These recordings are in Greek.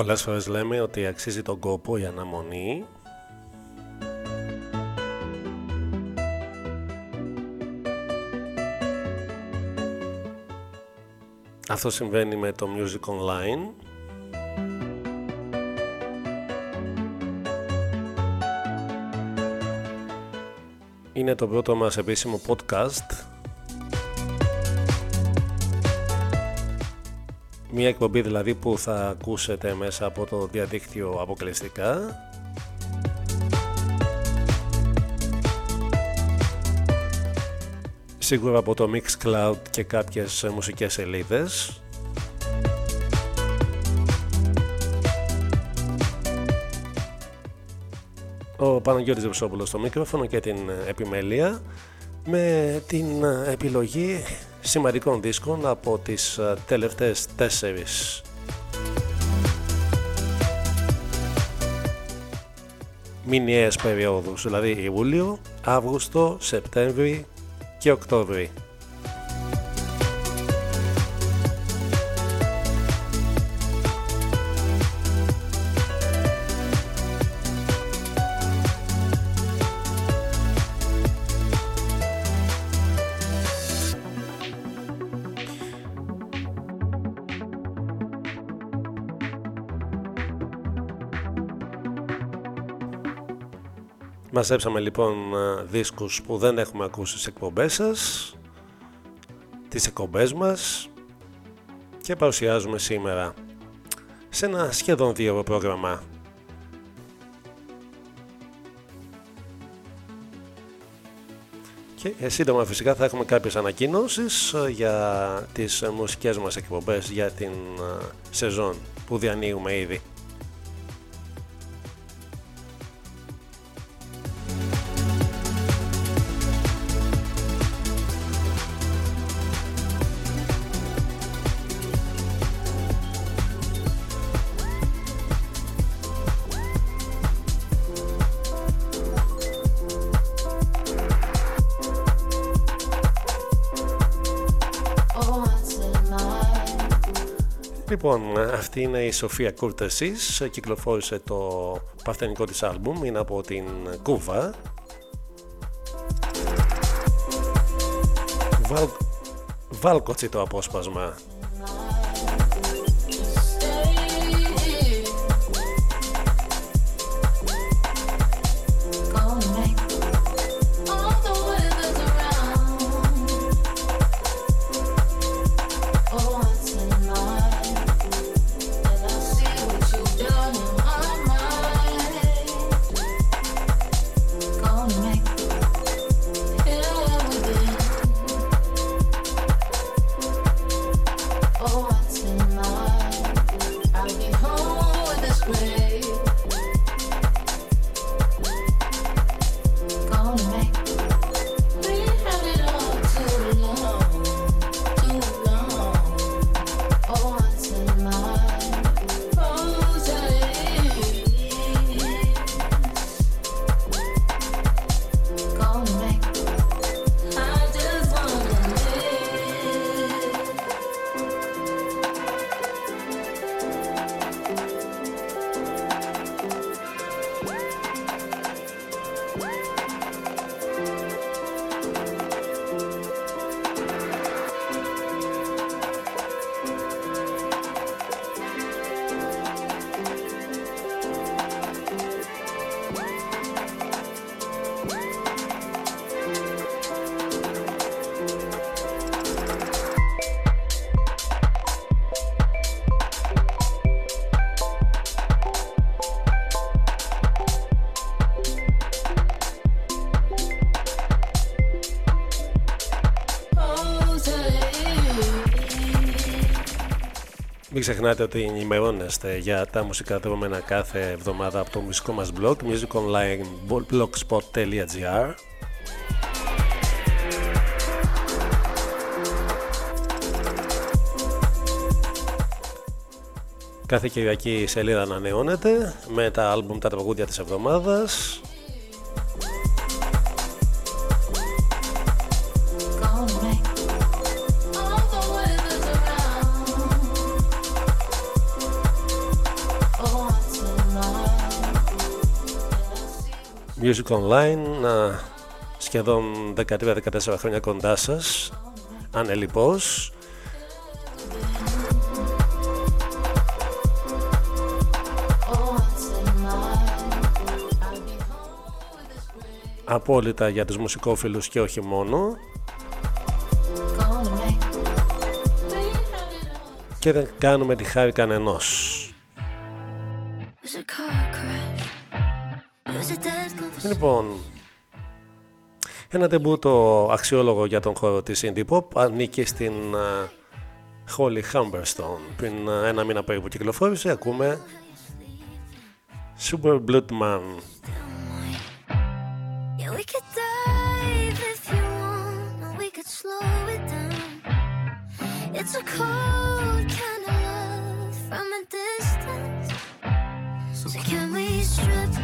Πολλές φορές λέμε ότι αξίζει τον κόπο η αναμονή. Αυτό συμβαίνει με το Music Online. Είναι το πρώτο μας επίσημο podcast Μια εκπομπή δηλαδή που θα ακούσετε μέσα από το διαδίκτυο αποκλειστικά. Σίγουρα από το Mixcloud και κάποιες μουσικές σελίδες. Ο Παναγιώτης Βουσόπουλος στο μικρόφωνο και την επιμέλεια με την επιλογή σημαντικών δίσκων από τις ε, τελευταίες τέσσερις μηνιαίες περιόδους, δηλαδή Ιούλιο, Αύγουστο, Σεπτέμβρη και Οκτώβρη. Μαζέψαμε λοιπόν ε, δίσκους που δεν έχουμε ακούσει στις εκπομπές σας τις εκπομπές μας και παρουσιάζουμε σήμερα σε ένα σχεδόν δύο πρόγραμμα Και σύντομα φυσικά θα έχουμε κάποιες ανακοίνωσεις ε, για τις μουσικές μας εκπομπές για την ε, σεζόν που διανύουμε ήδη. Λοιπόν, αυτή είναι η Σοφία Κούρτεσης, κυκλοφόρησε το παρθενικό της άλμπουμ, είναι από την Κούβα. Βάλ... Βάλκοτσι το απόσπασμα. Μην ξεχνάτε ότι ενημερώνεστε για τα μουσικά δρόμενα κάθε εβδομάδα από το μουσικό μας blog musiconline.blogspot.gr Κάθε Κυριακή η σελίδα ανανεώνεται με τα άλμπουμ τα τραγούδια της εβδομάδας Music Online σχεδόν 13-14 χρόνια κοντά σας ανελιπώς απόλυτα για τους μουσικόφιλους και όχι μόνο. Και δεν κάνουμε τη χάρη κανενός Λοιπόν, ένα τεμπούτο αξιόλογο για τον χώρο της Indie Pop ανήκει στην uh, Holly Humberstone. Πριν uh, ένα μήνα περίπου κυκλοφόρησε, ακούμε Super Blood Man. Yeah, we could dive if you want, or we could slow it down. It's a cold kind of love from a distance. So, so can we strip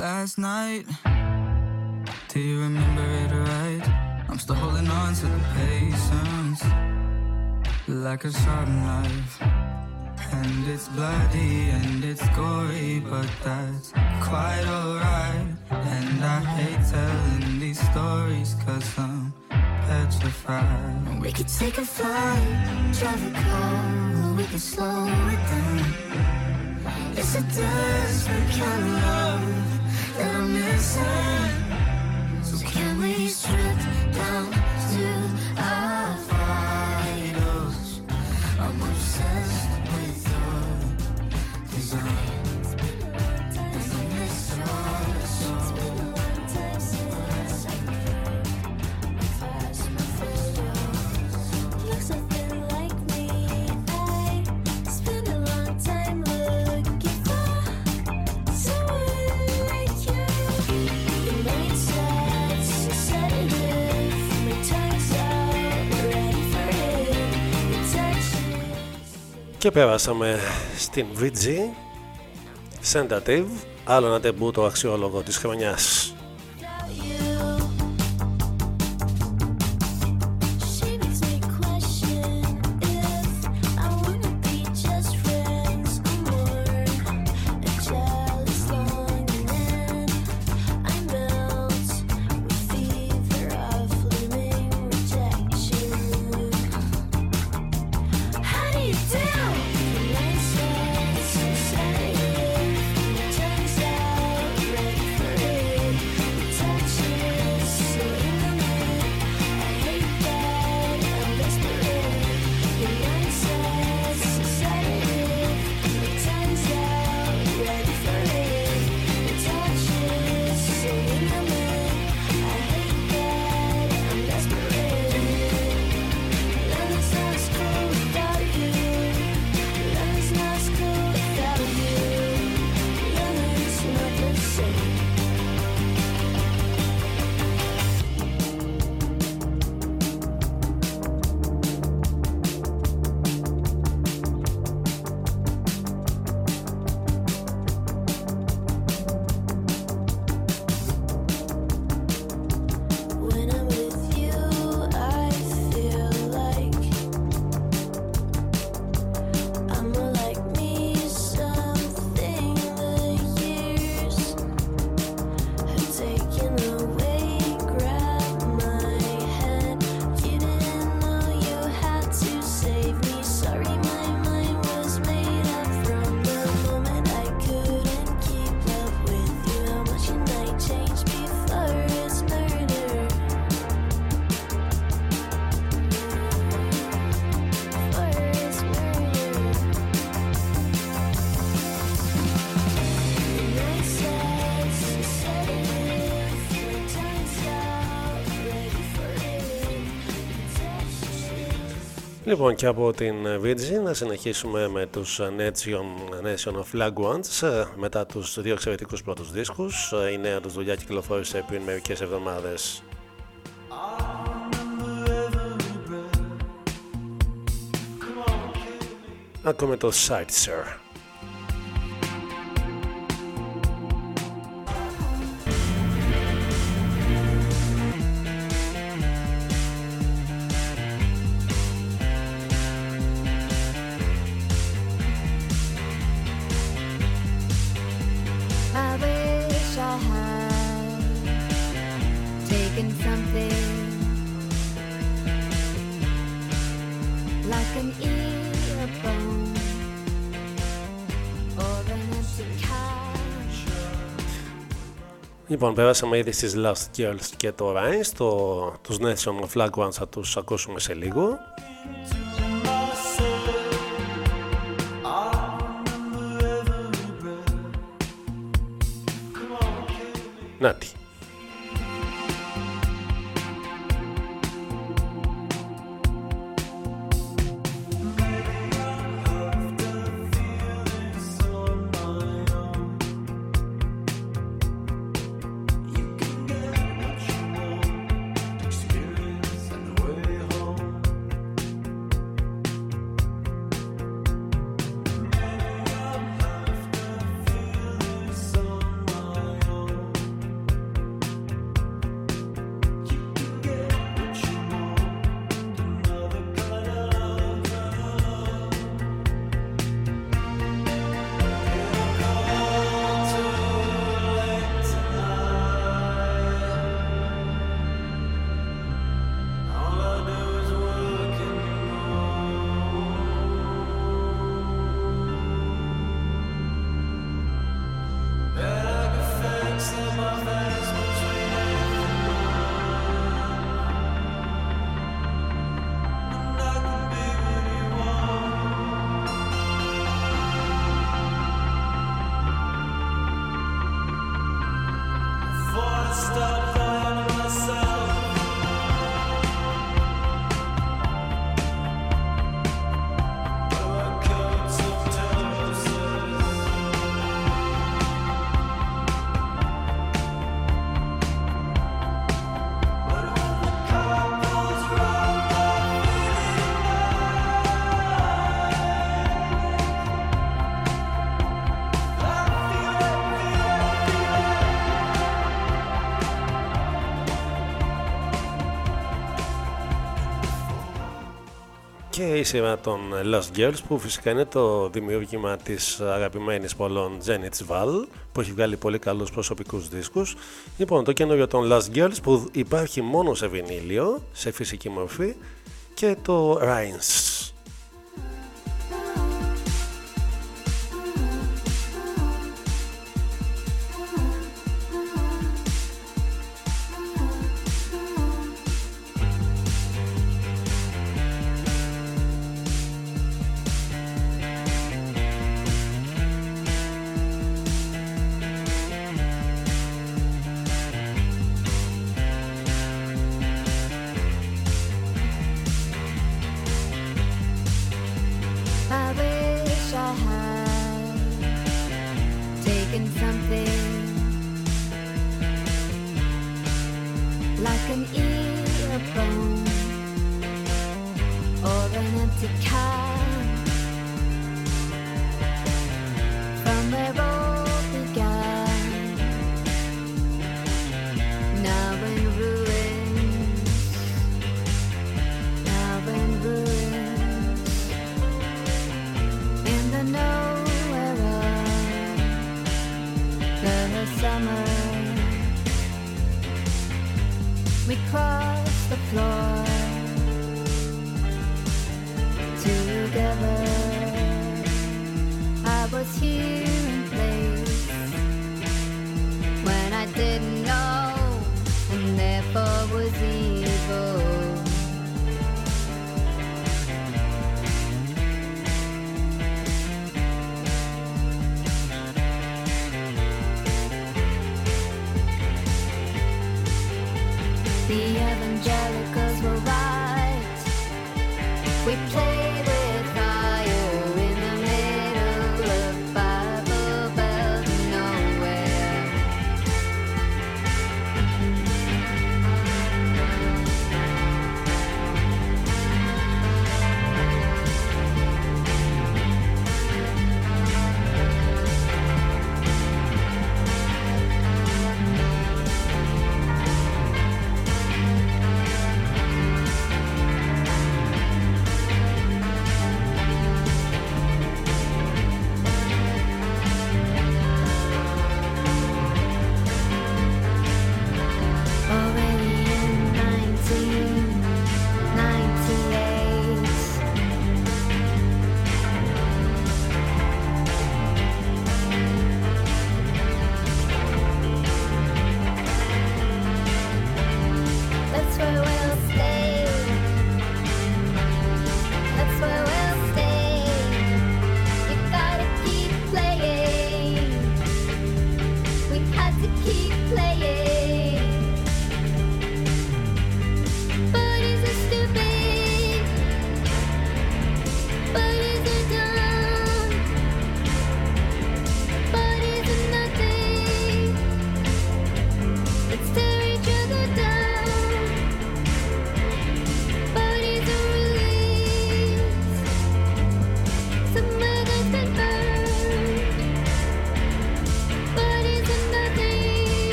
Last night, do you remember it right? I'm still holding on to the patience like a knife. And it's bloody and it's gory, but that's quite alright. And I hate telling these stories cause I'm petrified. We could take a flight, drive a car, or we could slow it down. It's a desperate kind of love that I'm missing. So can we strip down to our Και πέρασαμε στην VG Sentative, άλλο ένα τεμπούτο αξιόλογο της χρονιάς. Λοιπόν και από την Virgin να συνεχίσουμε με τους Nation, Nation of Flag Ones ε, μετά τους δύο εξαιρετικούς πρώτους δίσκους ε, η νέα τους δουλειά κυκλοφόρησε πριν μερικές εβδομάδες ακούμε το Sightseer. Λοιπόν, πέρασαμε ήδη στις Last Girls και το Rise, το, τους Nation of Flag Ones θα τους ακούσουμε σε λίγο. Η σειρά των Lost Girls που φυσικά είναι το δημιούργημα της αγαπημένης πολλών Janet Val που έχει βγάλει πολύ καλούς προσωπικούς δίσκους. Λοιπόν το καινούριο των Lost Girls που υπάρχει μόνο σε βινίλιο σε φυσική μορφή και το Rhines We cross the floor together. I was here.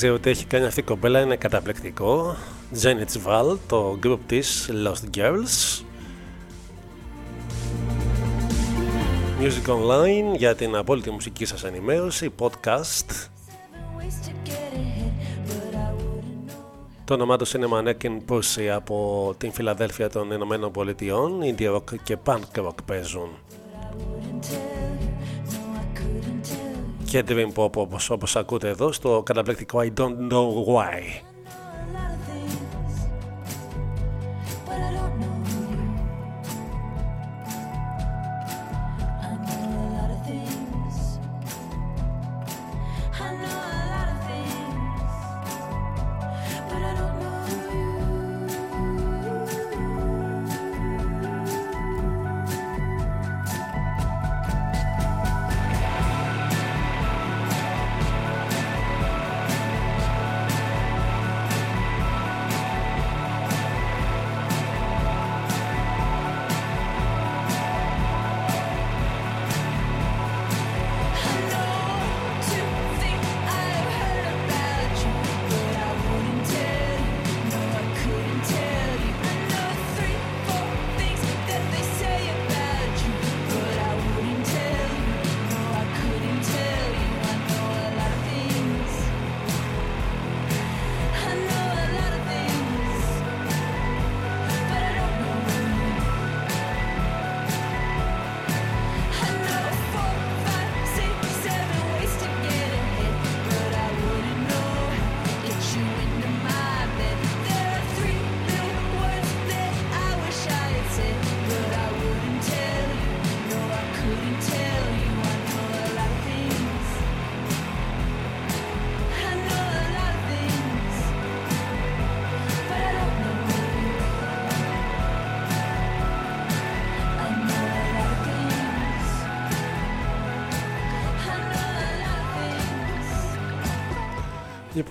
Δεν ξέρω τι έχει κάνει αυτή η κομπέλα, είναι καταπληκτικό. Janet Val, το group της Lost Girls. Music Online για την απόλυτη μουσική σας ενημέρωση, podcast. Το όνομά τους είναι Mannequin Pussy από την Φιλαδέλφια των Ηνωμένων Πολιτειών. Indie rock και punk rock παίζουν. Και dream pop όπως, όπως ακούτε εδώ στο καταπληκτικό I don't know why.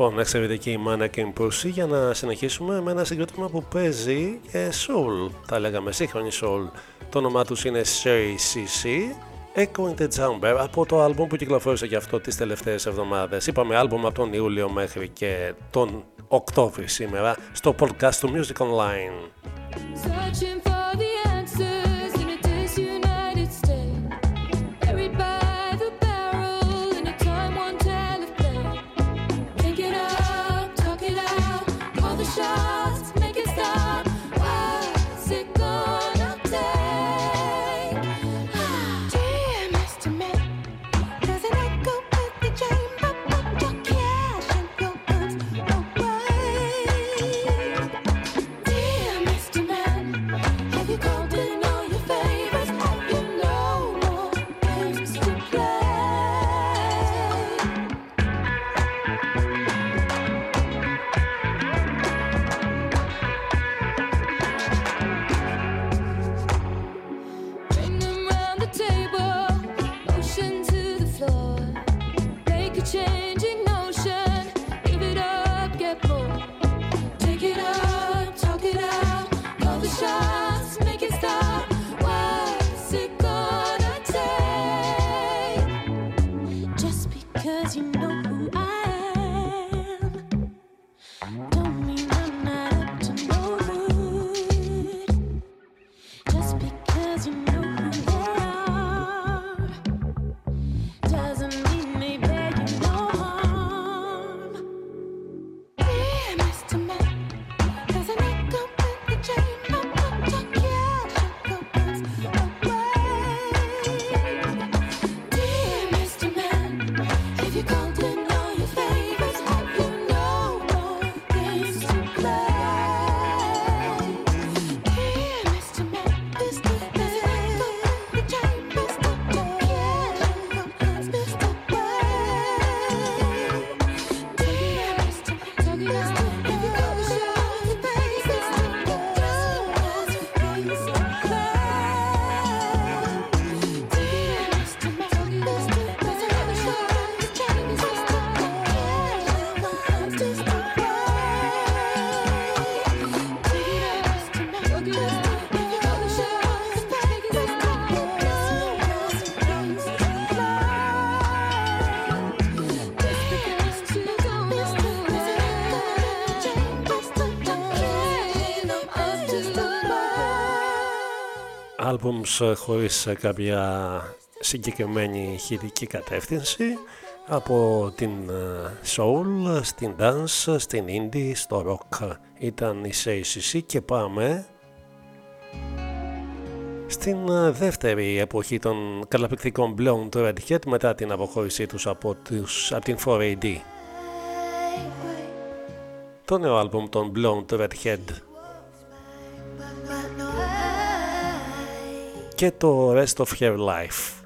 Λοιπόν, εξαιρετική η Mana King Pussy για να συνεχίσουμε με ένα συγκρότημα που παίζει και soul, τα λέγαμε σύγχρονη soul. Το όνομά τους είναι Shay CC, Echoing the Jumper από το άλμπουμ που κυκλοφόρησε και αυτό τις τελευταίες εβδομάδες. Είπαμε άλμπουμ από τον Ιούλιο μέχρι και τον Οκτώβρη σήμερα στο podcast του Music Online. Albums χωρίς κάποια συγκεκριμένη χειρική κατεύθυνση από την soul, στην dance, στην indie, στο rock ήταν η CCC και πάμε στην δεύτερη εποχή των καταπληκτικών Blown to Redhead μετά την αποχώρησή τους από, τους, από την 4AD. Το νέο άλμπουμ των Blown to Redhead και το Rest of Her Life.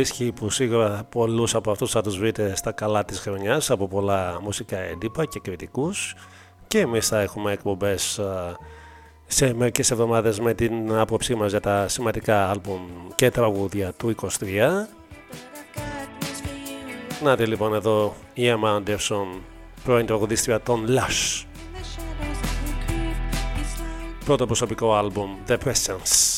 Δίσκοι που σίγουρα πολλούς από αυτούς θα τους βρείτε στα καλά της χρονιάς από πολλά μουσικά έντυπα και κριτικούς. Και εμείς θα έχουμε εκπομπές σε μερικές εβδομάδες με την άποψή μας για τα σημαντικά άλμπουμ και τραγούδια του 23 Να δει λοιπόν εδώ η Emma Anderson πρώην τραγουδίστρια των Lush. Πρώτο προσωπικό άλμπουμ The Presence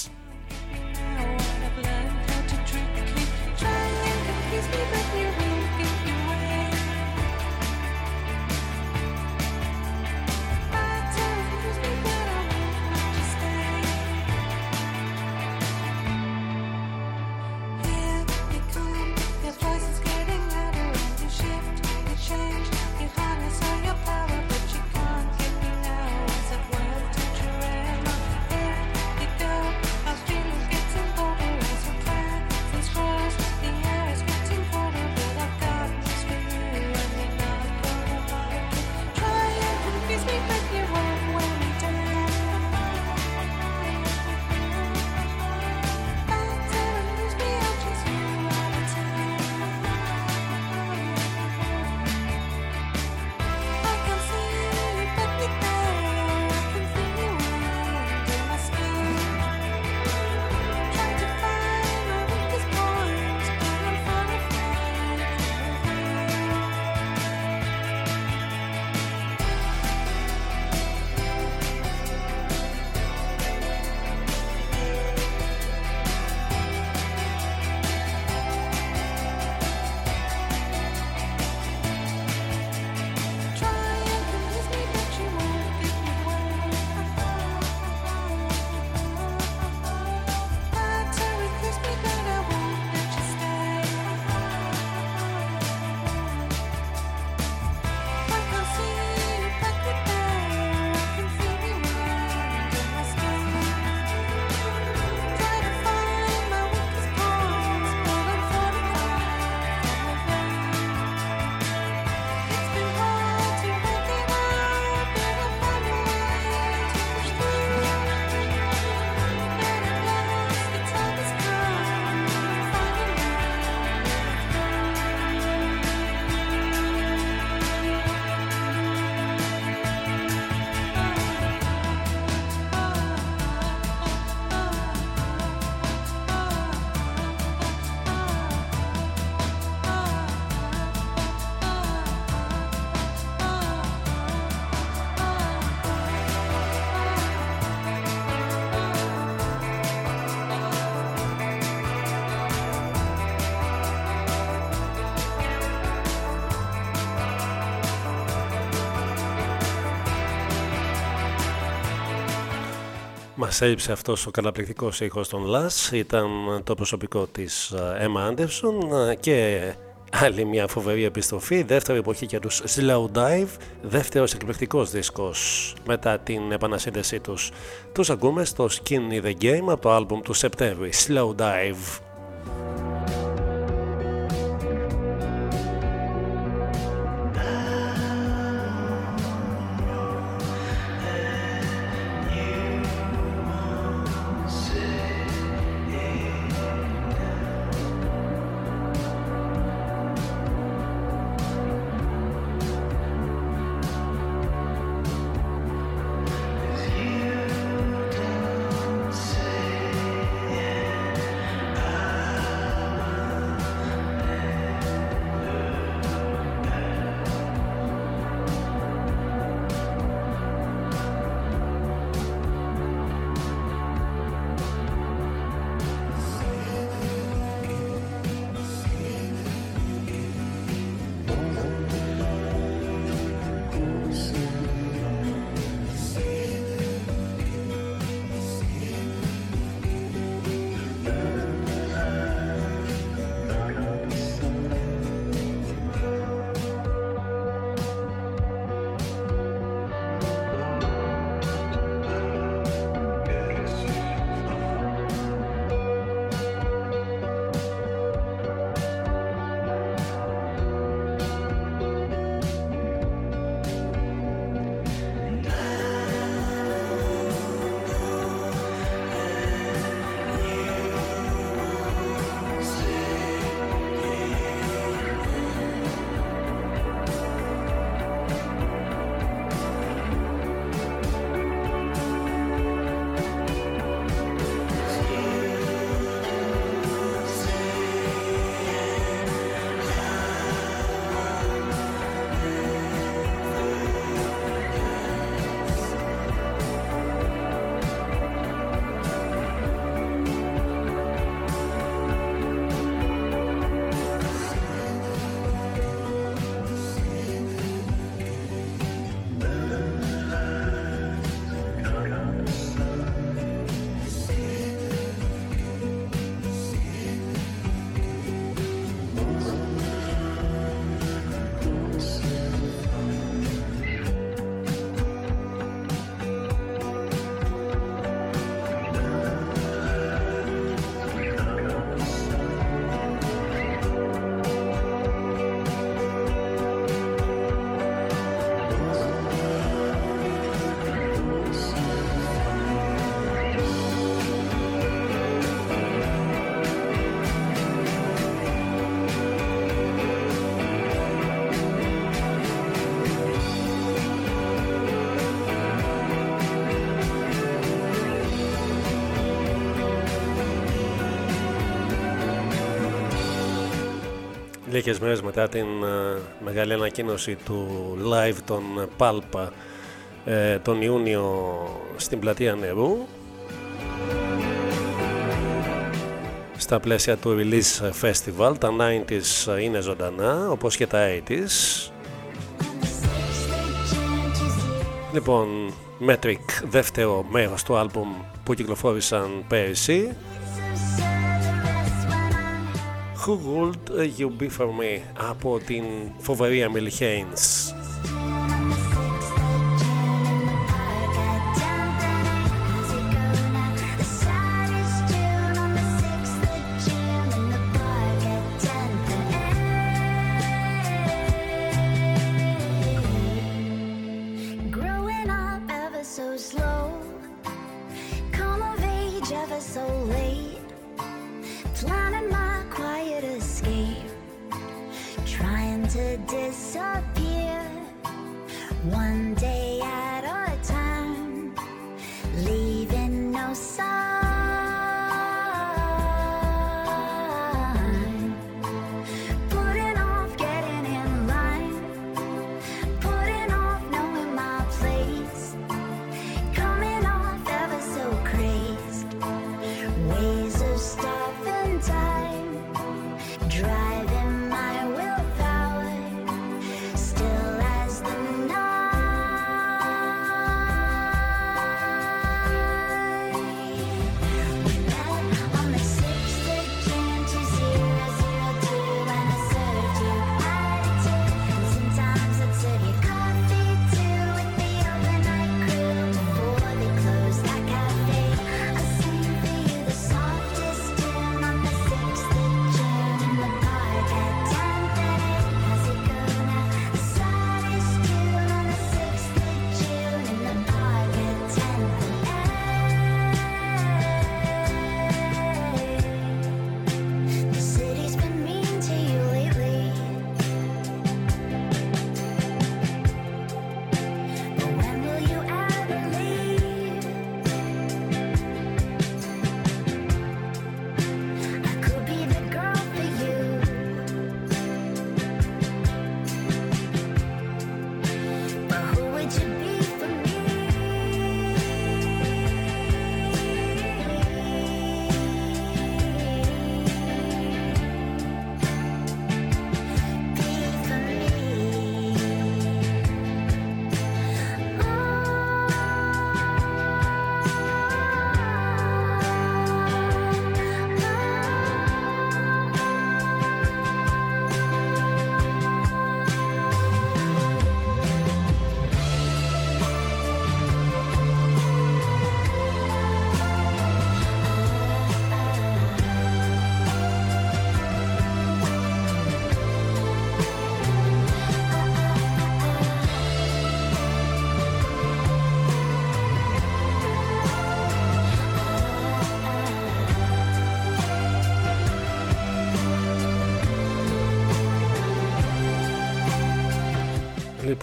Μας έλειψε αυτός ο καταπληκτικός ήχος των Last, ήταν το προσωπικό της ε, Emma Anderson ε, και άλλη μια φοβερή επιστροφή, δεύτερη εποχή για τους Slow Dive, δεύτερος εκπληκτικός δίσκος μετά την επανασύνδεσή τους. Τους ακούμε στο Skin the Game από το άλμπουμ του Σεπτέμβρη, Slow Dive. Λίγες μέρες μετά την uh, μεγάλη ανακοίνωση του live των Pulp uh, τον Ιούνιο στην πλατεία νερού. Στα πλαίσια του Release Festival τα 90s είναι ζωντανά όπως και τα 80s Λοιπόν, Metric δεύτερο μέρος του άλμπουμ που κυκλοφόρησαν πέρυσι Who Would You Be For Me από την φοβερή Emily Haynes. One day.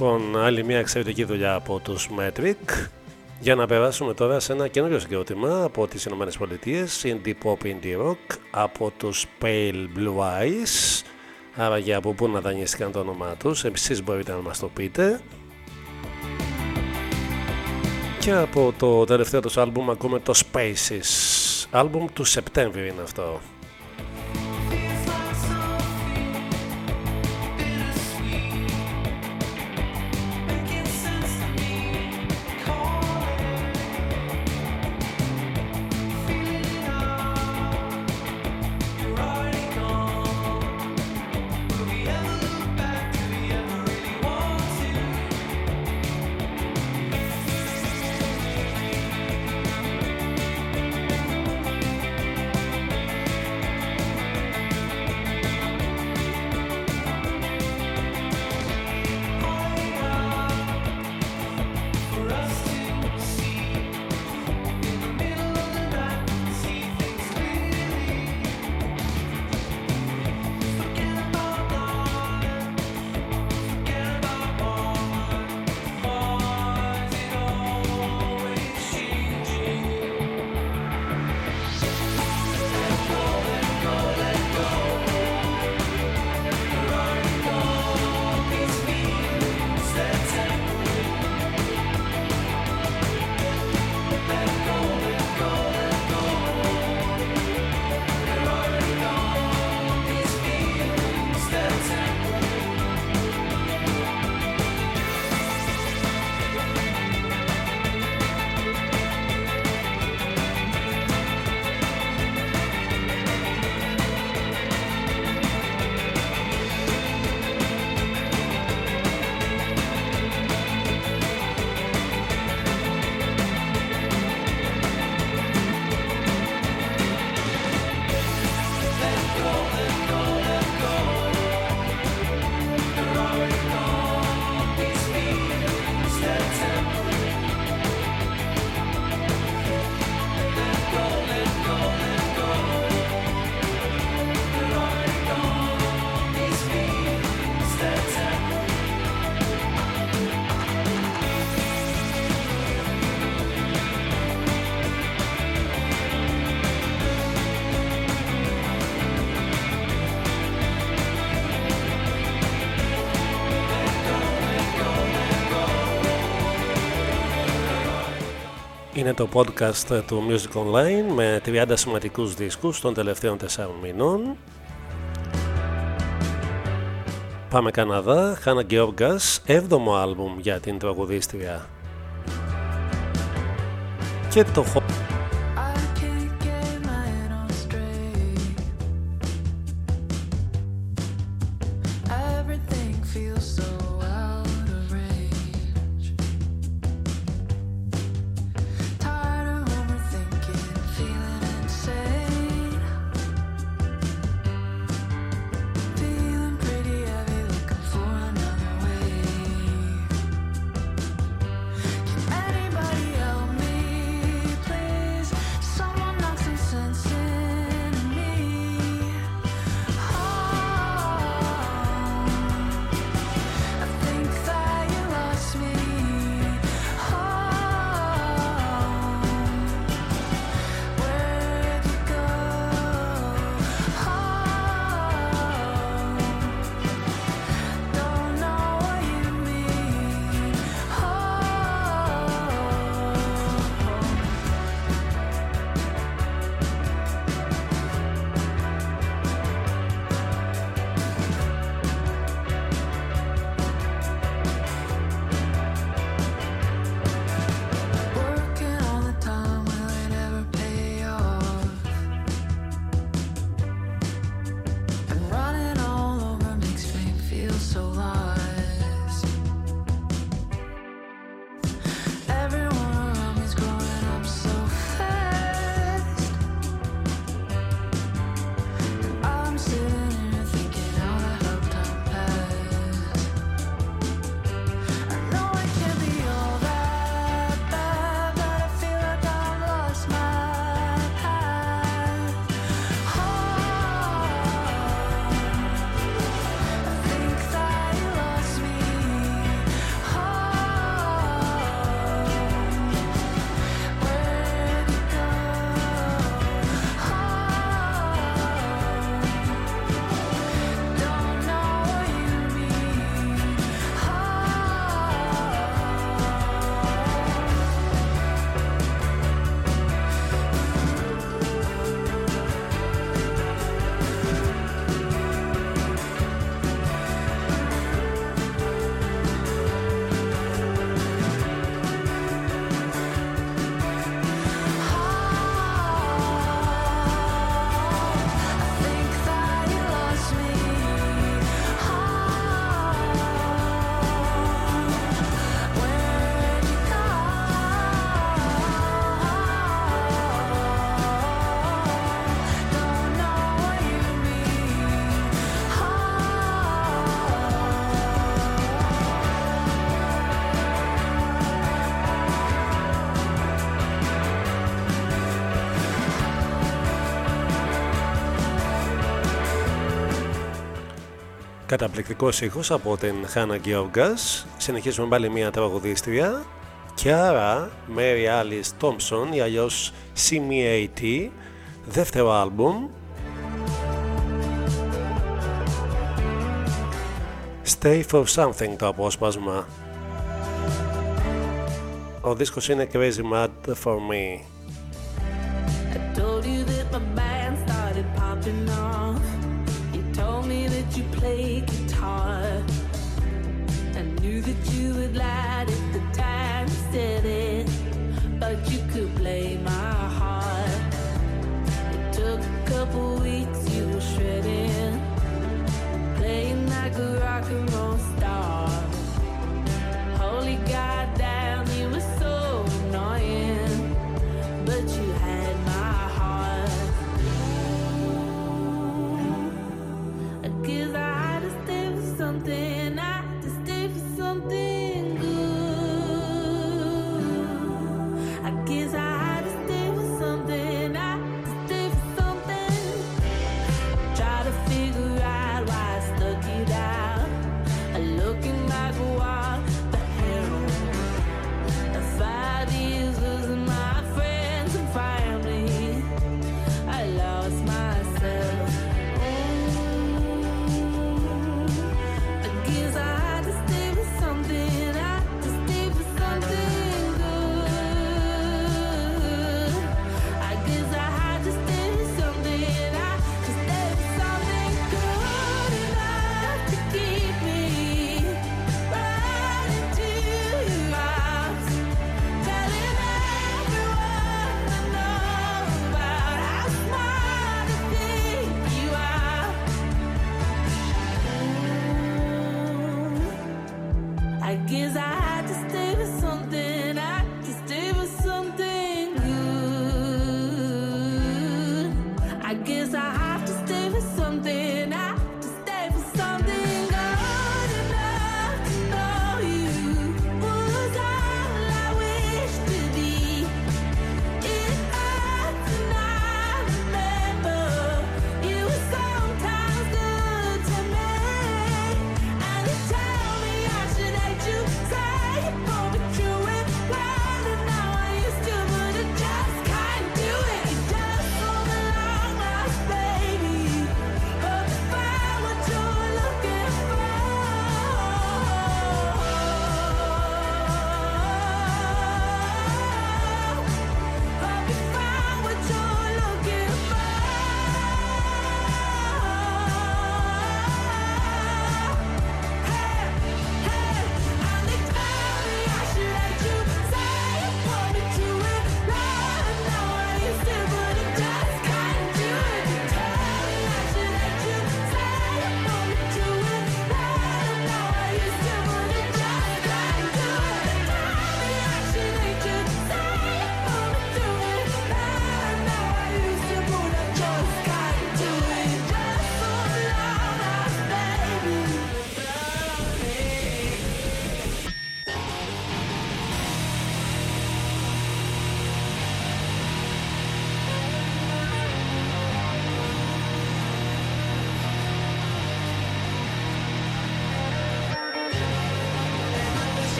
Λοιπόν, άλλη μια εξαιρετική δουλειά από τους Metric. Για να περάσουμε τώρα σε ένα καινούριο συγκρότημα από τις Ηνωμένες Πολιτείες Indie Pop Indie Rock από τους Pale Blue Eyes. Άρα για από πού να δανείστηκαν το όνομά τους εσείς μπορείτε να μας το πείτε. Και από το τελευταίο τους άλμπουμ ακούμε το Spaces. Άλμπουμ του Σεπτέμβρη είναι αυτό Είναι το podcast του Music Online με 30 σημαντικούς δίσκους των τελευταίων 4 μηνών. Πάμε Καναδά, Χάνα Γκέοργας, 7ο άλμπουμ για την τραγουδίστρια. Και το καταπληκτικός ήχος από την Χάνα Γκιόγκας. Συνεχίζουμε πάλι μια τραγουδίστρια. Κιάρα Μέρι Alice Thompson ή αλλιώς CMAT, δεύτερο άλμπουμ. Stay for something το απόσπασμα. Ο δίσκος είναι Crazy Mad for Me. I told you that my band started popping on. that you played guitar. I knew that you would light at the time you said it, but you could play my heart. It took a couple weeks, you were shredding, playing like a rock and roll.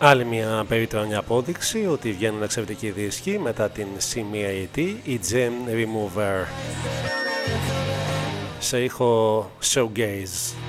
Άλλη μια περίτρανη απόδειξη ότι βγαίνουν εξαιρετικοί δίσκοι μετά την CMAT, η Gem Remover σε ήχο Showgaze.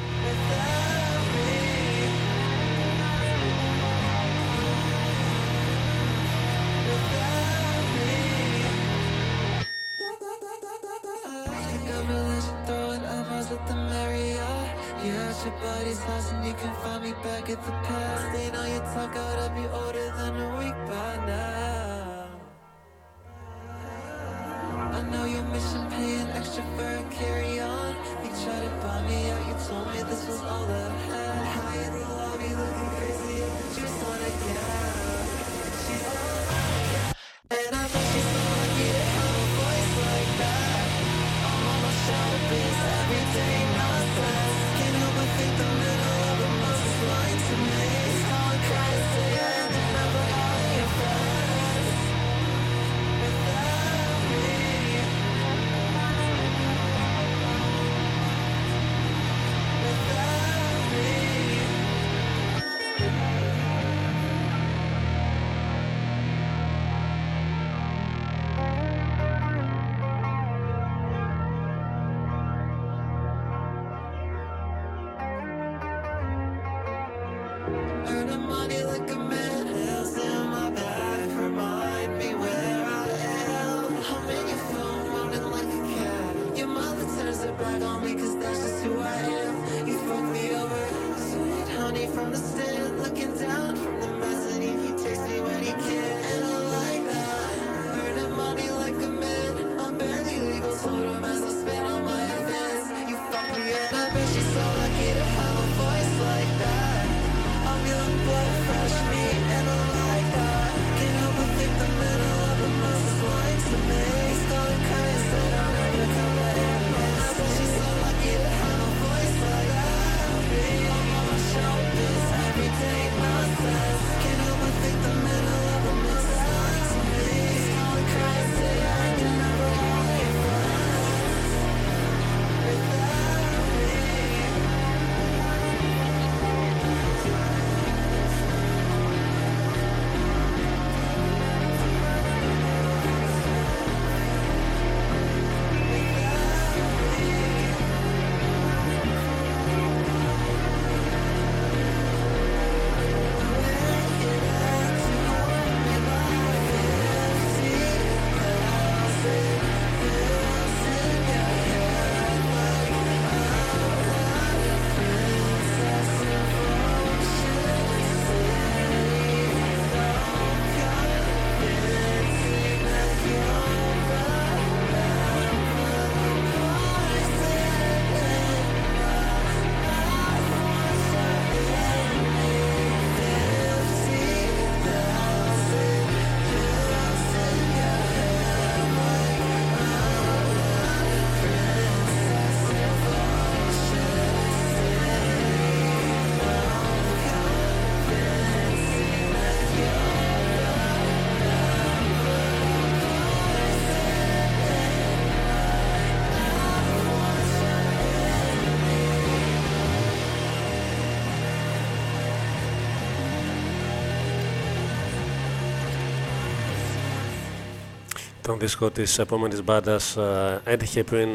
Τον δίσκο της επόμενης μπάντας ε, έτυχε πριν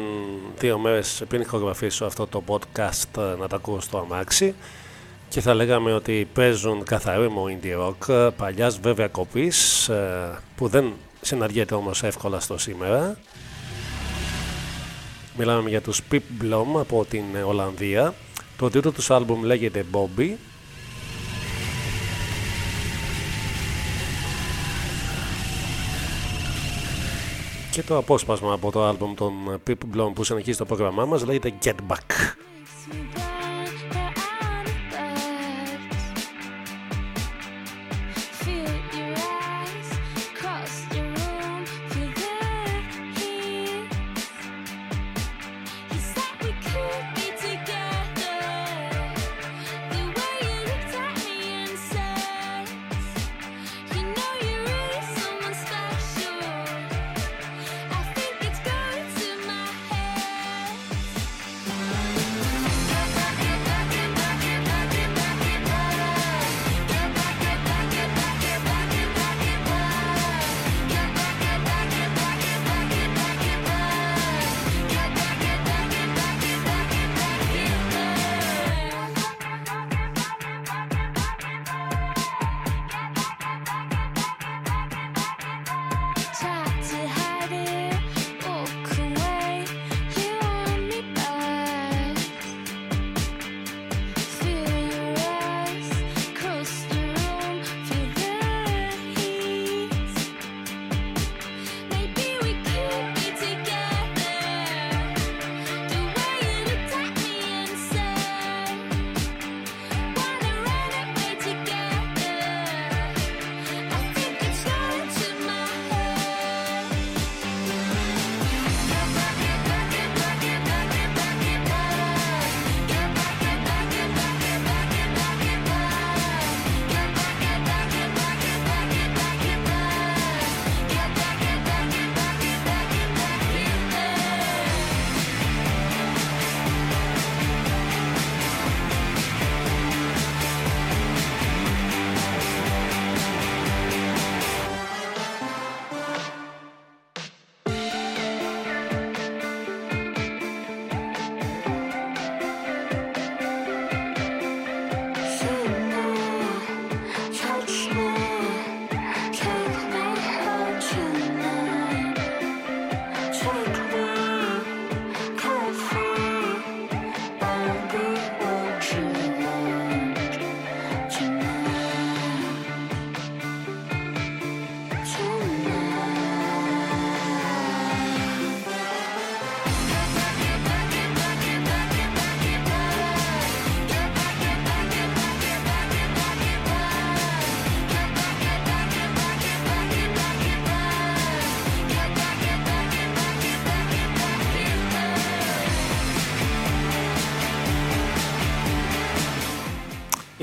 δύο μέρες πριν ηχογραφήσω αυτό το podcast ε, να τα ακούω στο αμάξι. Και θα λέγαμε ότι παίζουν καθαρίμο indie rock παλιάς βέβαια κοπής ε, που δεν συναργέται όμως εύκολα στο σήμερα. Μιλάμε για τους Pip Blom από την Ολλανδία. Το τίτλο τους άλμπουμ λέγεται Bobby και το απόσπασμα από το άλμπουμ των Pip Blom που συνεχίζει το πρόγραμμά μας λέγεται Get Back.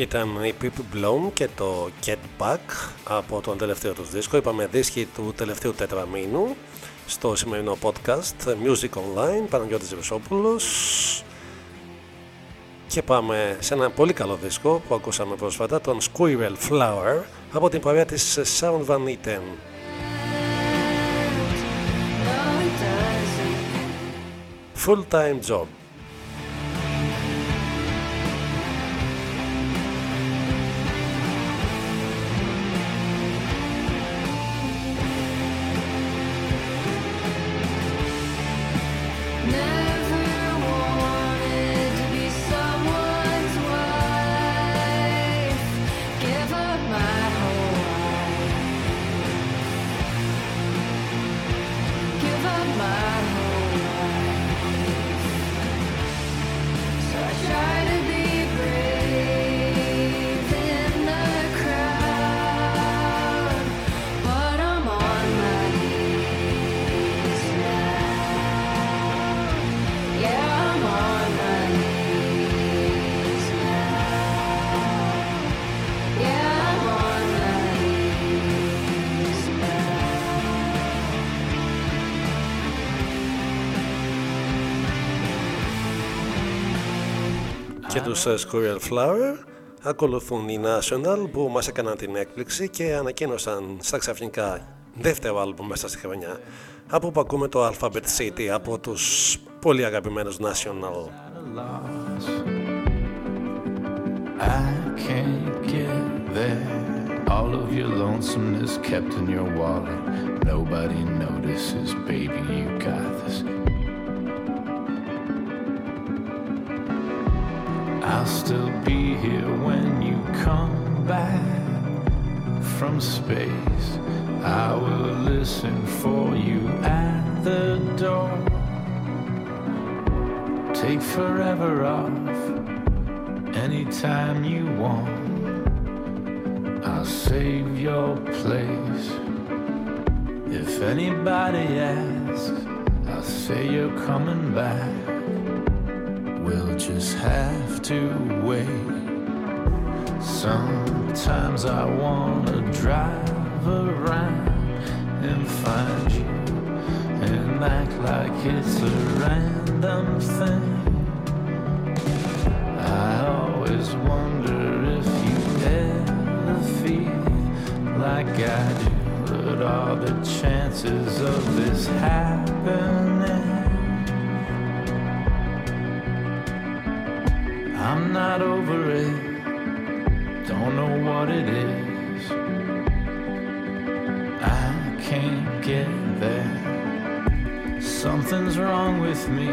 Ήταν η Pip Bloom και το Get Back από τον τελευταίο τους δίσκο. Είπαμε δίσκοι του τελευταίου τετραμήνου στο σημερινό podcast Music Online, Παναγιώτης Βεσόπουλος και πάμε σε ένα πολύ καλό δίσκο που ακούσαμε πρόσφατα, τον Squirrel Flower από την παρέα της Sound Van Eaten. Full Time Job τους ε, Squirrel Flower ακολουθούν οι National που μας έκαναν την έκπληξη και ανακοίνωσαν στα ξαφνικά δεύτερο άλμπου μέσα στη χρονιά από που ακούμε το Alphabet City από τους πολύ αγαπημένους National I can't get there. All of your lonesomeness kept in your wallet. Nobody notices, baby, you got this. I'll still be here when you come back from space. I will listen for you at the door. Take forever off anytime you want. I'll save your place. If anybody asks, I'll say you're coming back. We'll just have to wait. Sometimes I wanna drive around and find you and act like it's a random thing. I always wonder if you ever feel like I do. What are the chances of this happening? Not over it, don't know what it is. I can't get there. Something's wrong with me,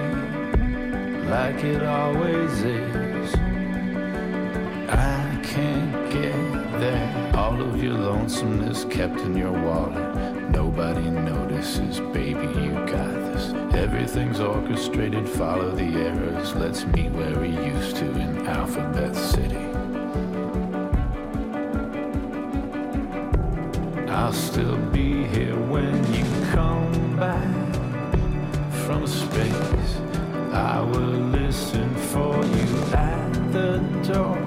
like it always is. I can't get there. All of your lonesomeness kept in your wallet. Nobody notices, baby, you got Everything's orchestrated, follow the arrows. Let's meet where we used to in Alphabet City. I'll still be here when you come back from space. I will listen for you at the door.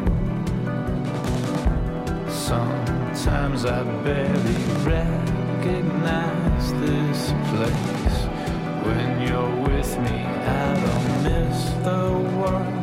Sometimes I barely recognize this place. When you're with me, I don't miss the world.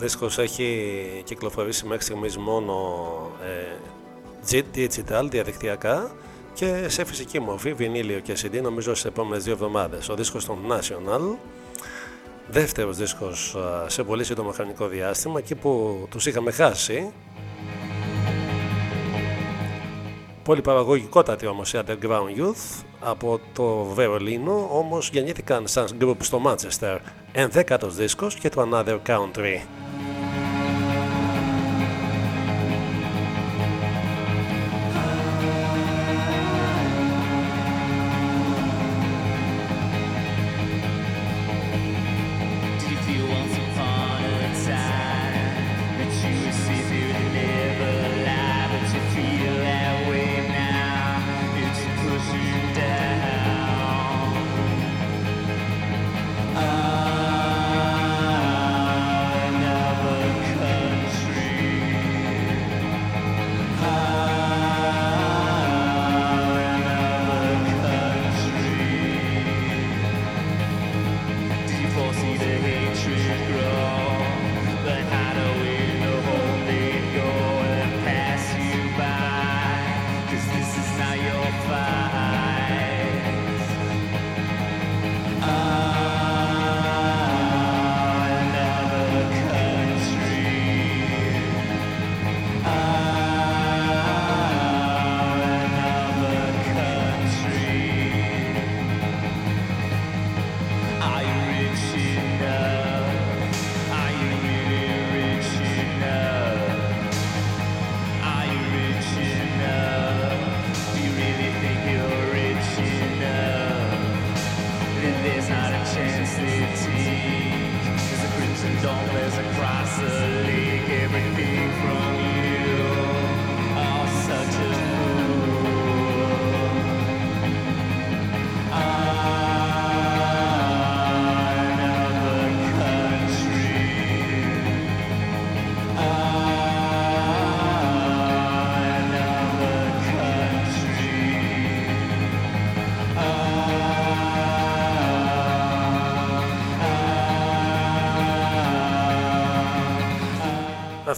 Δίσκος έχει κυκλοφορήσει μέχρι στιγμής μόνο ε, digital, διαδικτυακά και σε φυσική μορφή, βινίλιο και CD νομίζω στις επόμενες δύο εβδομάδες. Ο δίσκος των National, δεύτερος δίσκος σε πολύ σύντομο χρονικό διάστημα, εκεί που τους είχαμε χάσει. Πολύ παραγωγικότατη όμως η Underground Youth από το Βερολίνο, όμως γεννήθηκαν σαν group στο Manchester. Ενδέκατος δίσκος και το Another Country.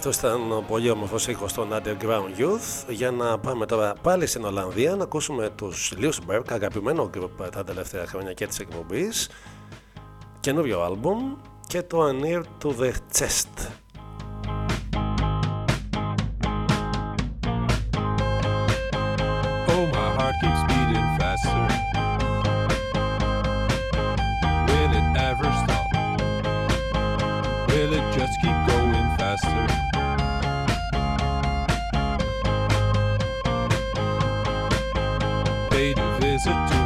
Αυτό ήταν ο πολύ όμορφος ήχος των Underground Youth. Για να πάμε τώρα πάλι στην Ολλανδία να ακούσουμε τους Lewisberg, αγαπημένο group τα τελευταία χρόνια και της εκπομπής. Καινούριο άλμπουμ και το Near to the Chest. Oh, my heart keeps beating faster. Will it ever stop? Will it just keep going faster? answer to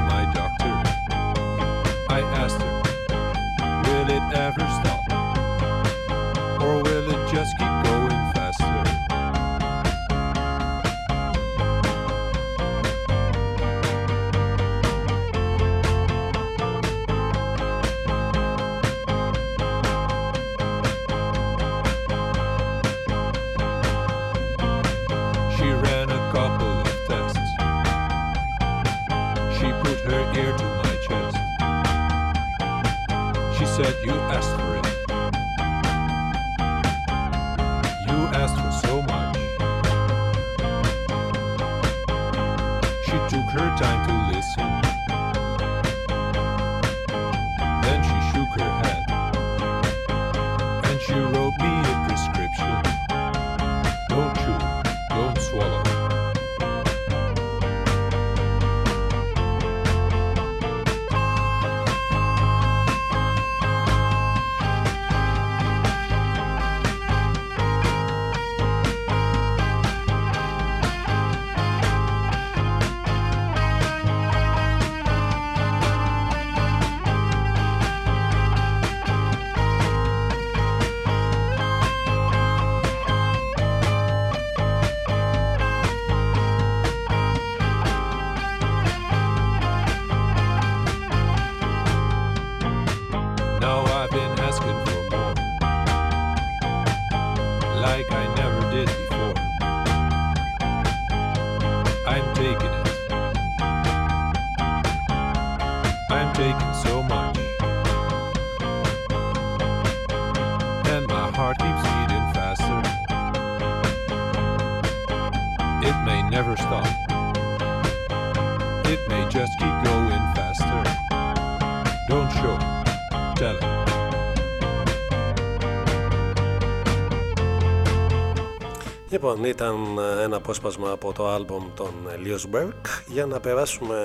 Λοιπόν, ήταν ε, ένα απόσπασμα από το άλμπομ των Leosberg για να περάσουμε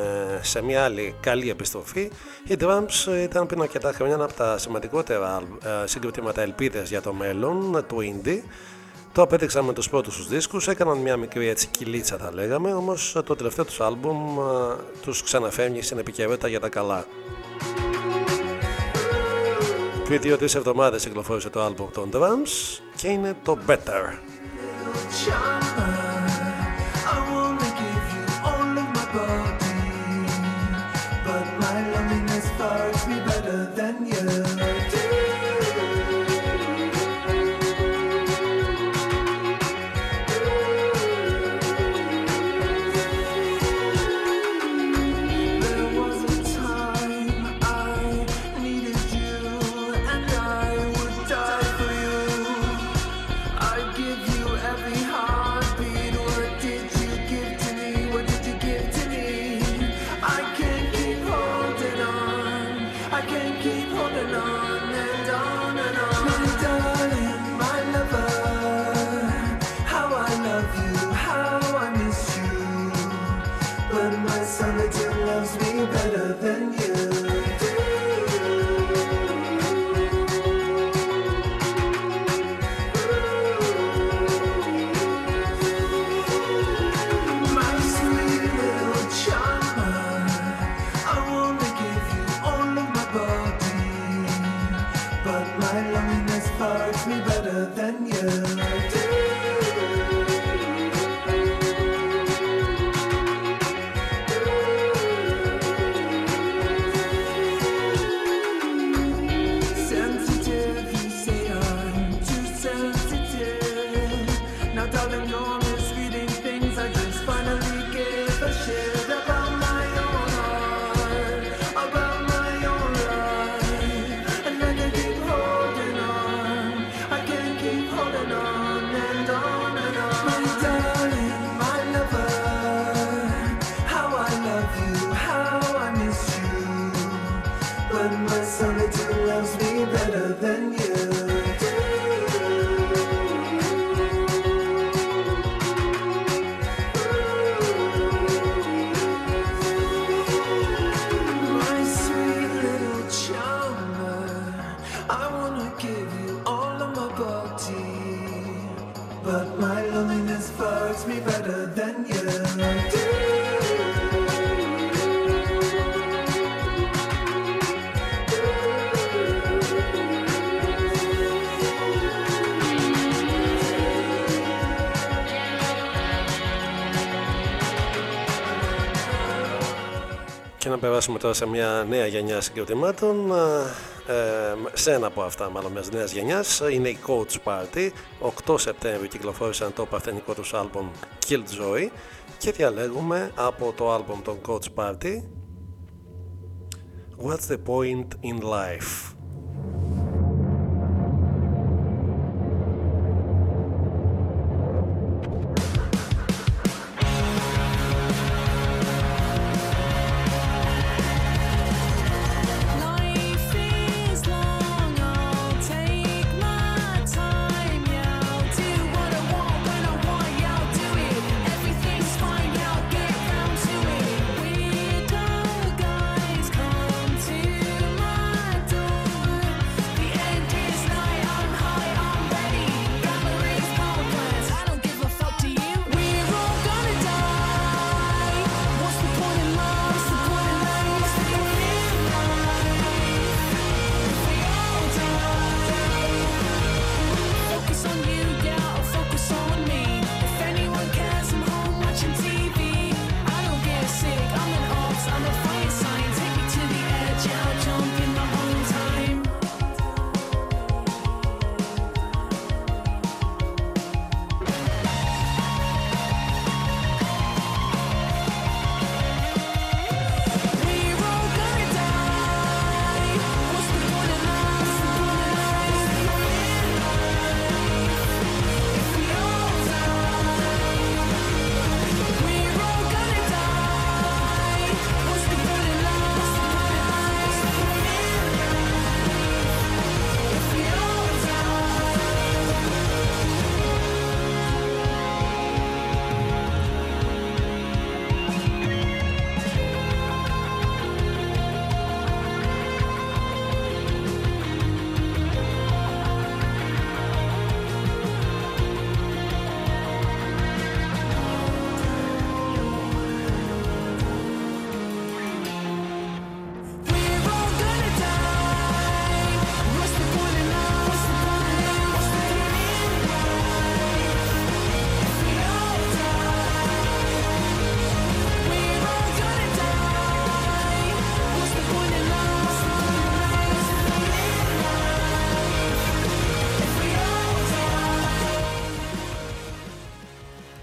σε μια άλλη καλή επιστροφή. Οι Drums ήταν πριν αρκετά χρόνια ένα από τα σημαντικότερα ε, συγκριτήματα ελπίδες για το μέλλον του Indie. Το απέδειξαν με τους πρώτους τους δίσκους, έκαναν μια μικρή έτσι κυλίτσα θα λέγαμε, όμως το τελευταίο τους άλμπουμ ε, τους ξαναφέρνει στην επικαιρότητα για τα καλά. Πριν δύο-τρεις εβδομάδες κυκλοφόρησε το άλμπουμ των Drums και είναι το Better. shine. να περάσουμε τώρα σε μια νέα γενιά συγκροτημάτων. Ε, ε, σε ένα από αυτά, μάλλον μιας νέας γενιάς, είναι η Coach Party. 8 Σεπτέμβρη κυκλοφόρησαν το παρθενικό τους άλμπομ Killjoy και διαλέγουμε από το άλμπομ των Coach Party What's the Point in Life;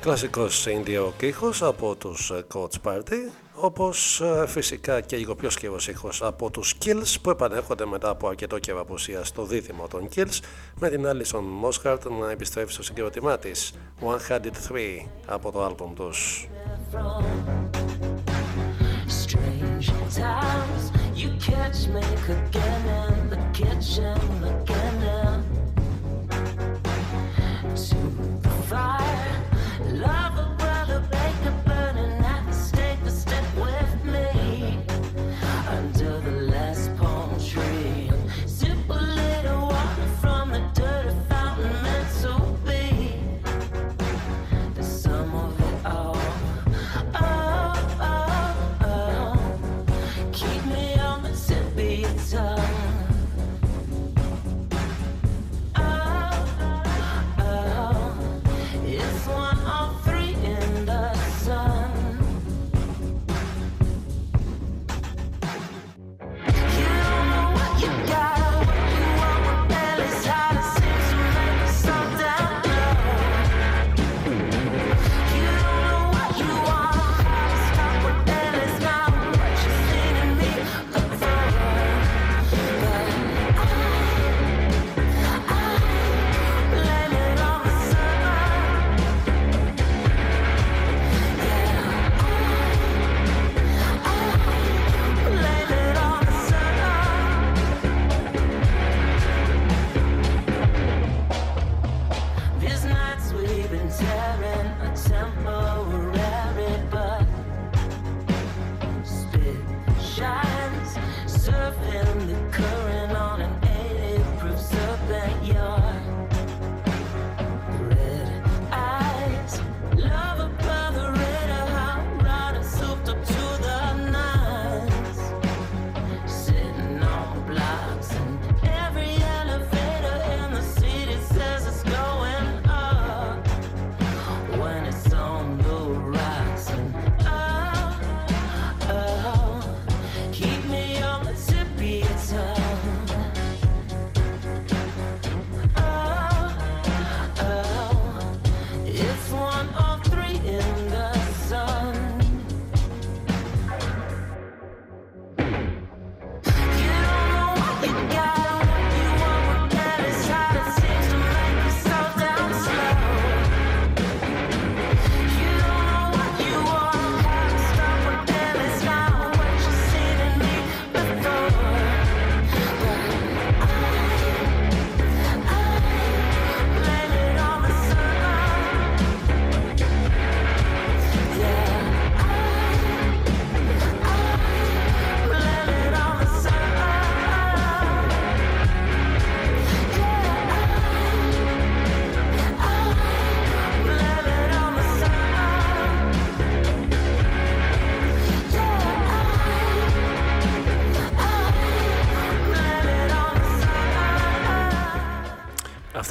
κλασικός ίνδιο ήχος από τους ε, Coach Party όπως ε, φυσικά και λίγο πιο σκύβος ήχος από τους Kills που επανέρχονται μετά από αρκετό καιρό απουσία στο δίδυμο των Kills με την Alison Mosshart να επιστρέφει στο συγκρότημά της 103 από το άλμπουμ τους.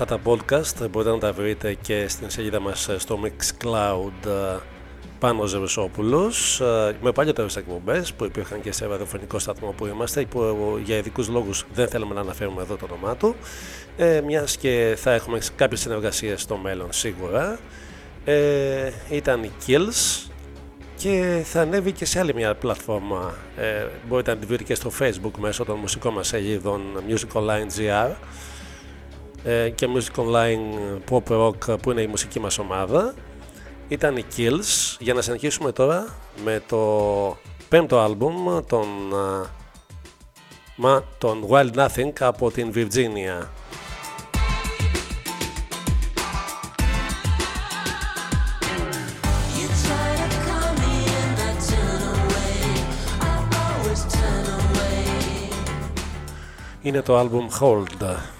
Αυτά τα podcast. Μπορείτε να τα βρείτε και στην σελίδα μας στο Mixcloud ε, πάνω Ζερουσόπουλος ε, με παλιότερες εκπομπές που υπήρχαν και σε ραδιοφωνικό σταθμό που είμαστε που για ειδικούς λόγους δεν θέλουμε να αναφέρουμε εδώ το όνομά του. Ε, μιας και θα έχουμε κάποιες συνεργασίες στο μέλλον σίγουρα. Ε, ήταν οι Kills και θα ανέβει και σε άλλη μια πλατφόρμα. Ε, μπορείτε να την βρείτε και στο facebook μέσω των μουσικών μας σελίδων Music Online GR ε, και Music Online Pop Rock που είναι η μουσική μας ομάδα ήταν οι Kills για να συνεχίσουμε τώρα με το πέμπτο άλμπουμ των, α, μα, των Wild Nothing από την Virginia You try to call me and I turn away. I always turn away. είναι το άλμπουμ Hold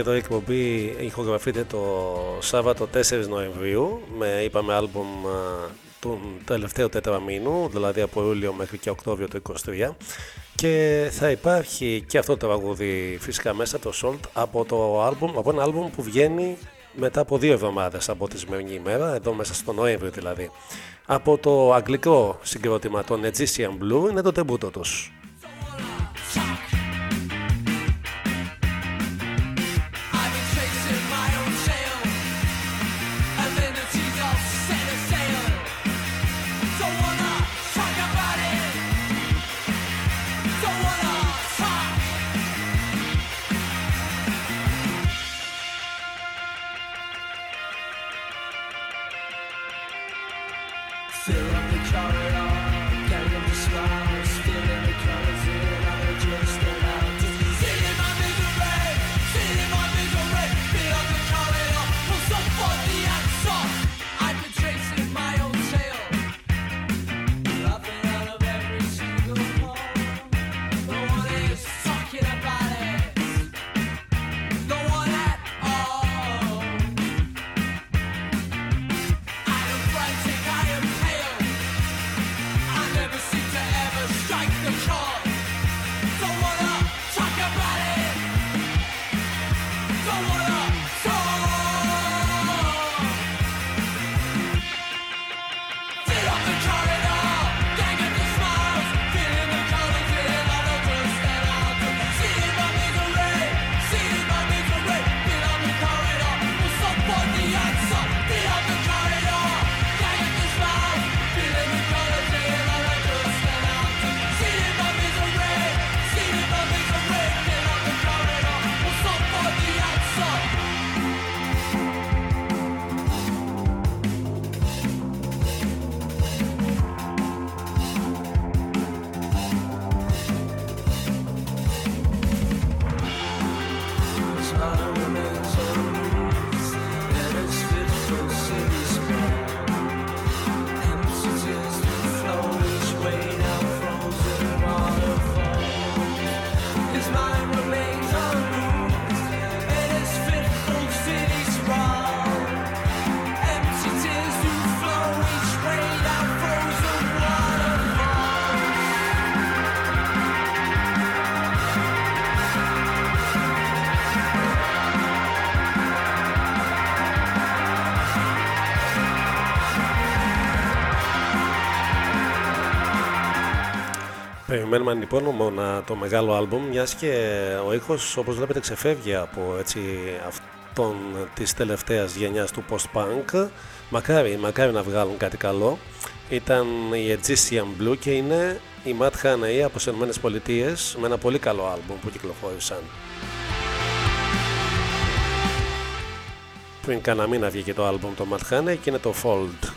εδώ η εκπομπή ηχογραφείται το Σάββατο 4 Νοεμβρίου με είπαμε άλμπουμ α, του τελευταίου τετραμήνου, δηλαδή από Ιούλιο μέχρι και Οκτώβριο του 23 και θα υπάρχει και αυτό το τραγούδι φυσικά μέσα το Salt από, το άλμπουμ, από ένα άλμπουμ που βγαίνει μετά από δύο εβδομάδες από τη σημερινή ημέρα, εδώ μέσα στο Νοέμβριο δηλαδή. Από το αγγλικό συγκρότημα των Egyptian Blue είναι το τεμπούτο τους. Περιμένουμε ανυπόνομο να, το μεγάλο άλμπουμ μιας και ο ήχος όπως βλέπετε ξεφεύγει από έτσι, αυτόν της τελευταίας γενιάς του post-punk. Μακάρι, μακάρι να βγάλουν κάτι καλό. Ήταν η Egyptian Blue και είναι η Matt Haney από τις ΗΠΑ με ένα πολύ καλό άλμπουμ που κυκλοφόρησαν. Πριν κάνα μήνα βγήκε το άλμπουμ το Matt Haney και είναι το Fold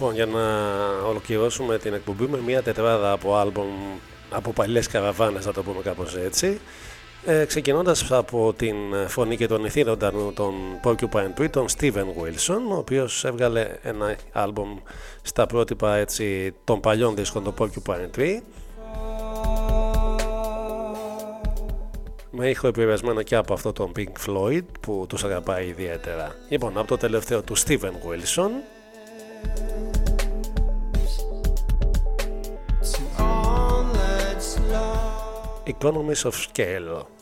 Λοιπόν, για να ολοκληρώσουμε την εκπομπή με μια τετράδα από άλμπομ από παλιές καραβάνες, θα το πούμε κάπως έτσι. Ε, ξεκινώντας από την φωνή και τον ηθήνοντα τον Porcupine Tree, τον Steven Wilson, ο οποίος έβγαλε ένα άλμπομ στα πρότυπα έτσι, των παλιών δίσκων, το Porcupine Tree. Με ήχο επηρεασμένο και από αυτό τον Pink Floyd που τους αγαπάει ιδιαίτερα. Λοιπόν, από το τελευταίο του Steven Wilson, Economies of Scale.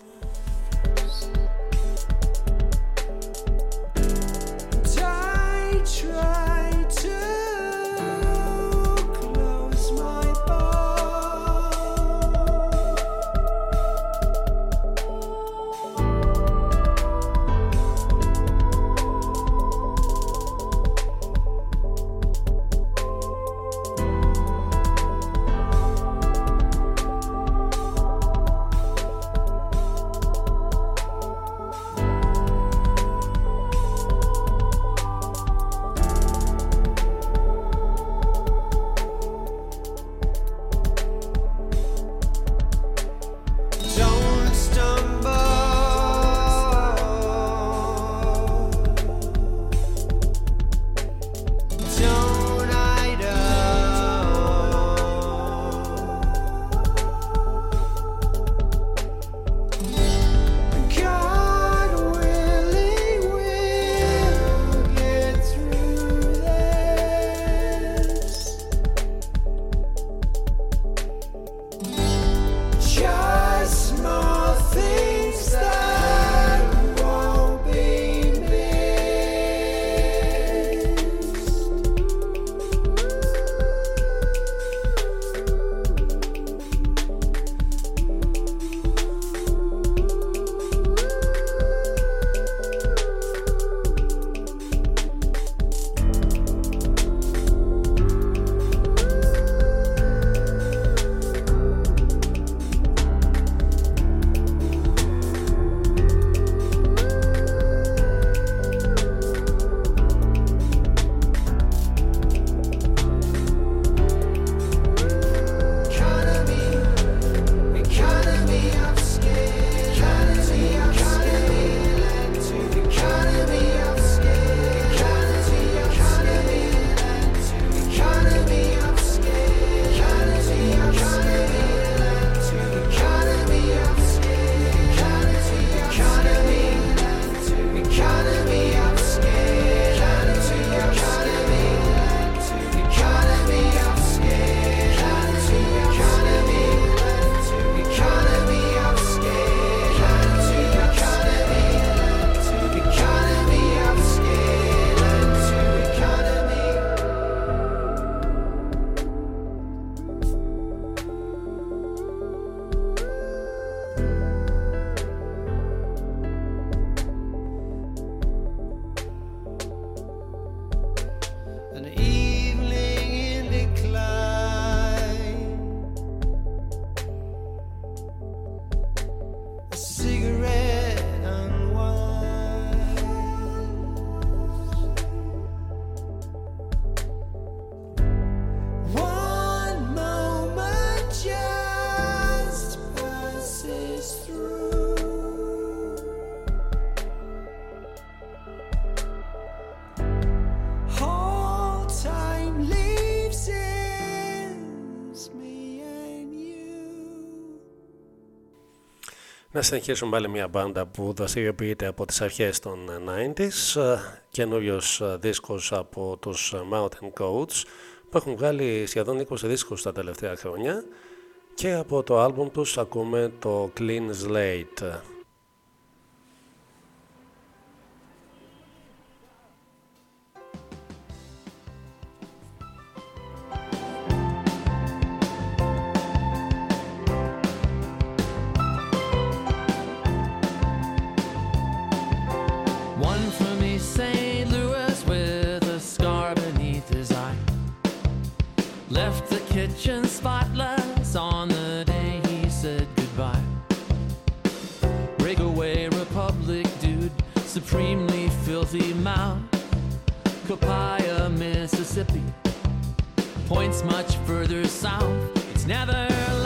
Να συνεχίσουμε πάλι μια μπάντα που δραστηριοποιείται από τις αρχές των 90s, ε, καινούριος ε, δίσκος από τους ε, Mountain Coats που έχουν βγάλει σχεδόν 20 δίσκους τα τελευταία χρόνια και από το άλμπουμ τους ακούμε το Clean Slate. Upaya, Mississippi, points much further south. It's never.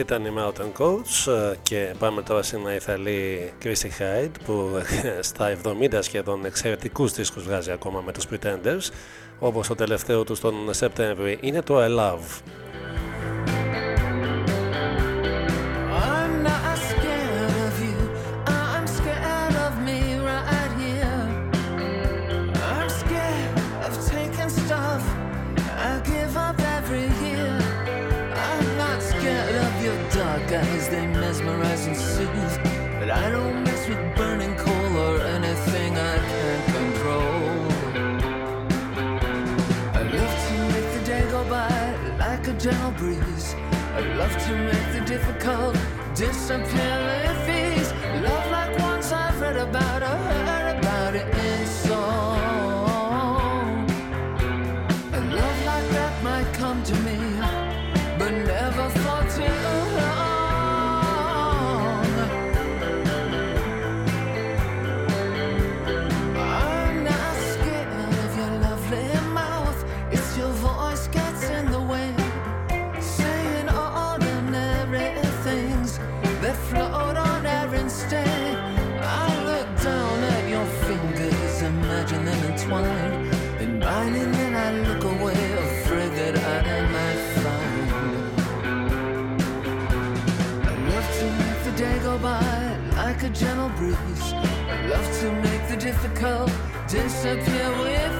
ήταν η Mountain Coach ε, και πάμε τώρα στην Αϊθαλή Κρίση Hyde που στα 70 σχεδόν εξαιρετικούς δίσκους βγάζει ακόμα με τους Pretenders όπως το τελευταίο του στον Σεπτέμβρη είναι το I Love. enough to make the difficult disappear. Difficult disappear with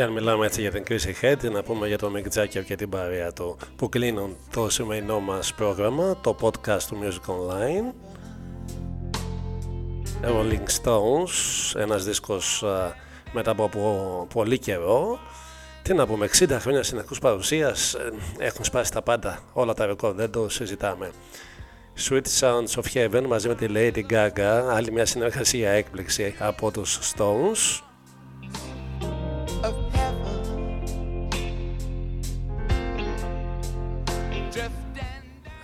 Και αν μιλάμε έτσι για την κρίση Head, να πούμε για τον Mick Jagger και την παρέα του που κλείνουν το σημερινό μας πρόγραμμα, το podcast του Music Online. Rolling Stones, ένας δίσκος α, μετά από πο- πολύ καιρό. Τι να πούμε, 60 χρόνια συνεχούς παρουσίας, ε, έχουν σπάσει τα πάντα, όλα τα ρεκόρ, δεν το συζητάμε. Sweet Sounds of Heaven μαζί με τη Lady Gaga, άλλη μια συνεργασία έκπληξη από τους Stones.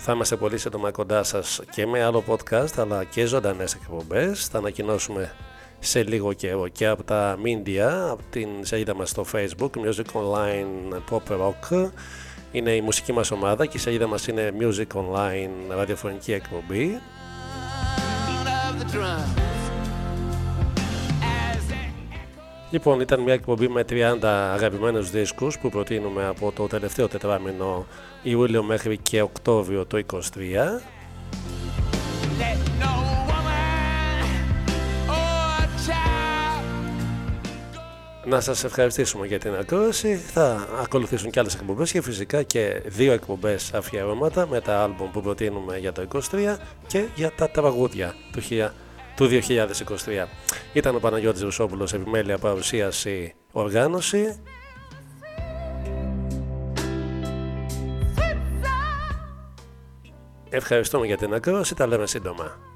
Θα είμαστε πολύ σύντομα κοντά σας και με άλλο podcast αλλά και ζωντανές εκπομπές. Θα ανακοινώσουμε σε λίγο καιρό και από τα media, από την σελίδα μας στο facebook Music Online Pop Rock. Είναι η μουσική μας ομάδα και η σελίδα μας είναι Music Online ραδιοφωνική εκπομπή. Λοιπόν, ήταν μια εκπομπή με 30 αγαπημένους δίσκους που προτείνουμε από το τελευταίο τετράμινο Ιούλιο μέχρι και Οκτώβριο το 23. Let no woman or child Να σας ευχαριστήσουμε για την ακρόαση. Θα ακολουθήσουν και άλλες εκπομπές και φυσικά και δύο εκπομπές αφιερώματα με τα άλμπουμ που προτείνουμε για το 23 και για τα τραγούδια του, χιλια- του 2023. Ήταν ο Παναγιώτης Ρουσόπουλος, επιμέλεια παρουσίαση οργάνωση. Ευχαριστούμε για την ακρόαση, τα λέμε σύντομα.